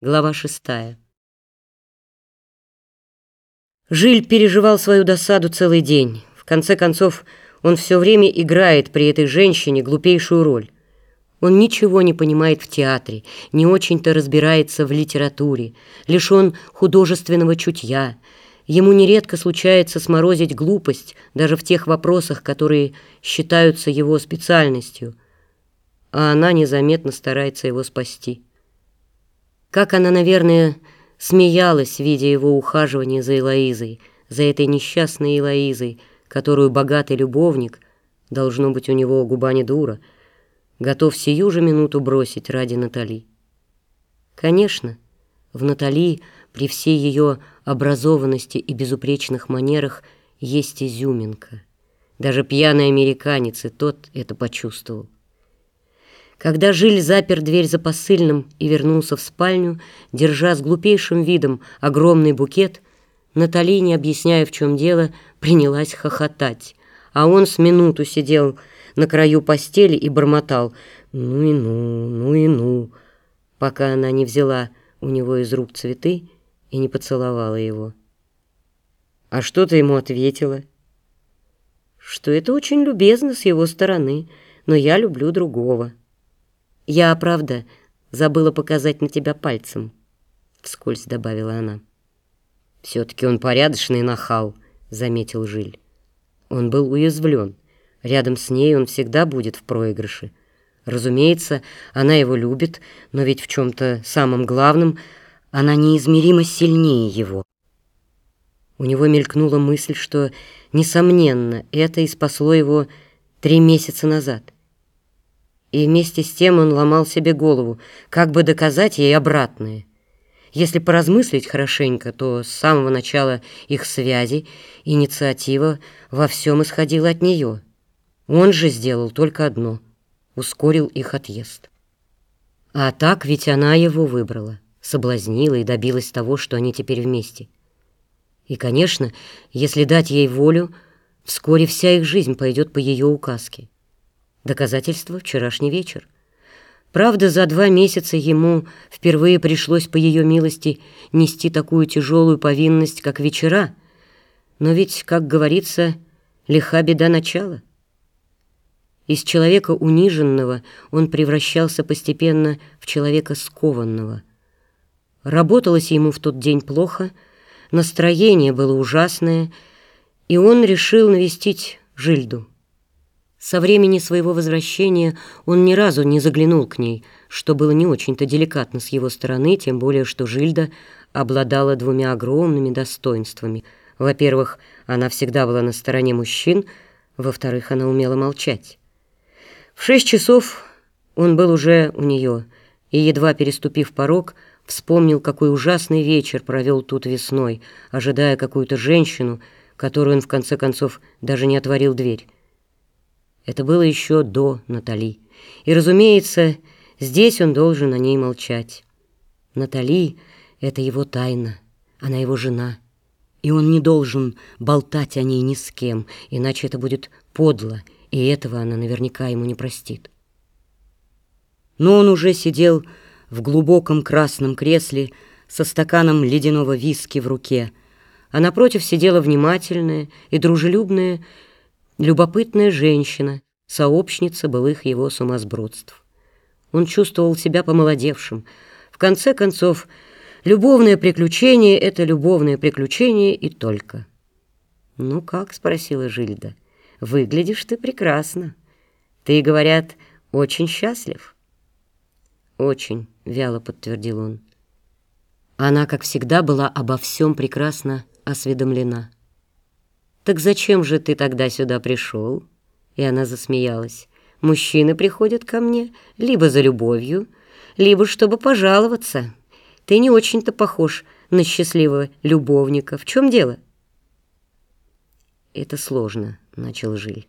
Глава шестая. Жиль переживал свою досаду целый день. В конце концов, он все время играет при этой женщине глупейшую роль. Он ничего не понимает в театре, не очень-то разбирается в литературе, лишен художественного чутья. Ему нередко случается сморозить глупость даже в тех вопросах, которые считаются его специальностью, а она незаметно старается его спасти. Как она, наверное, смеялась, видя его ухаживание за Элоизой, за этой несчастной Элоизой, которую богатый любовник, должно быть у него губа не дура, готов сию же минуту бросить ради Натали. Конечно, в Натали при всей ее образованности и безупречных манерах есть изюминка. Даже пьяный американец и тот это почувствовал. Когда Жиль запер дверь за посыльным и вернулся в спальню, держа с глупейшим видом огромный букет, Натали, не объясняя, в чем дело, принялась хохотать, а он с минуту сидел на краю постели и бормотал «ну и ну, ну и ну», пока она не взяла у него из рук цветы и не поцеловала его. «А что ты ему ответила?» «Что это очень любезно с его стороны, но я люблю другого». «Я, правда, забыла показать на тебя пальцем», — вскользь добавила она. «Все-таки он порядочный нахал», — заметил Жиль. Он был уязвлен. Рядом с ней он всегда будет в проигрыше. Разумеется, она его любит, но ведь в чем-то самом главном она неизмеримо сильнее его. У него мелькнула мысль, что, несомненно, это и спасло его три месяца назад — и вместе с тем он ломал себе голову, как бы доказать ей обратное. Если поразмыслить хорошенько, то с самого начала их связи инициатива во всем исходила от нее. Он же сделал только одно — ускорил их отъезд. А так ведь она его выбрала, соблазнила и добилась того, что они теперь вместе. И, конечно, если дать ей волю, вскоре вся их жизнь пойдет по ее указке. Доказательство — вчерашний вечер. Правда, за два месяца ему впервые пришлось по ее милости нести такую тяжелую повинность, как вечера. Но ведь, как говорится, лиха беда начала. Из человека униженного он превращался постепенно в человека скованного. Работалось ему в тот день плохо, настроение было ужасное, и он решил навестить Жильду. Со времени своего возвращения он ни разу не заглянул к ней, что было не очень-то деликатно с его стороны, тем более что Жильда обладала двумя огромными достоинствами. Во-первых, она всегда была на стороне мужчин, во-вторых, она умела молчать. В шесть часов он был уже у нее, и, едва переступив порог, вспомнил, какой ужасный вечер провел тут весной, ожидая какую-то женщину, которую он, в конце концов, даже не отворил дверь. Это было еще до Натали. И, разумеется, здесь он должен о ней молчать. Натали — это его тайна, она его жена. И он не должен болтать о ней ни с кем, иначе это будет подло, и этого она наверняка ему не простит. Но он уже сидел в глубоком красном кресле со стаканом ледяного виски в руке, а напротив сидела внимательная и дружелюбная любопытная женщина, сообщница былых его сумасбродств. Он чувствовал себя помолодевшим. В конце концов, любовное приключение — это любовное приключение и только. «Ну как?» — спросила Жильда. «Выглядишь ты прекрасно. Ты, говорят, очень счастлив». «Очень», — вяло подтвердил он. Она, как всегда, была обо всем прекрасно осведомлена. «Так зачем же ты тогда сюда пришел?» И она засмеялась. «Мужчины приходят ко мне либо за любовью, либо чтобы пожаловаться. Ты не очень-то похож на счастливого любовника. В чем дело?» «Это сложно», — начал Жиль.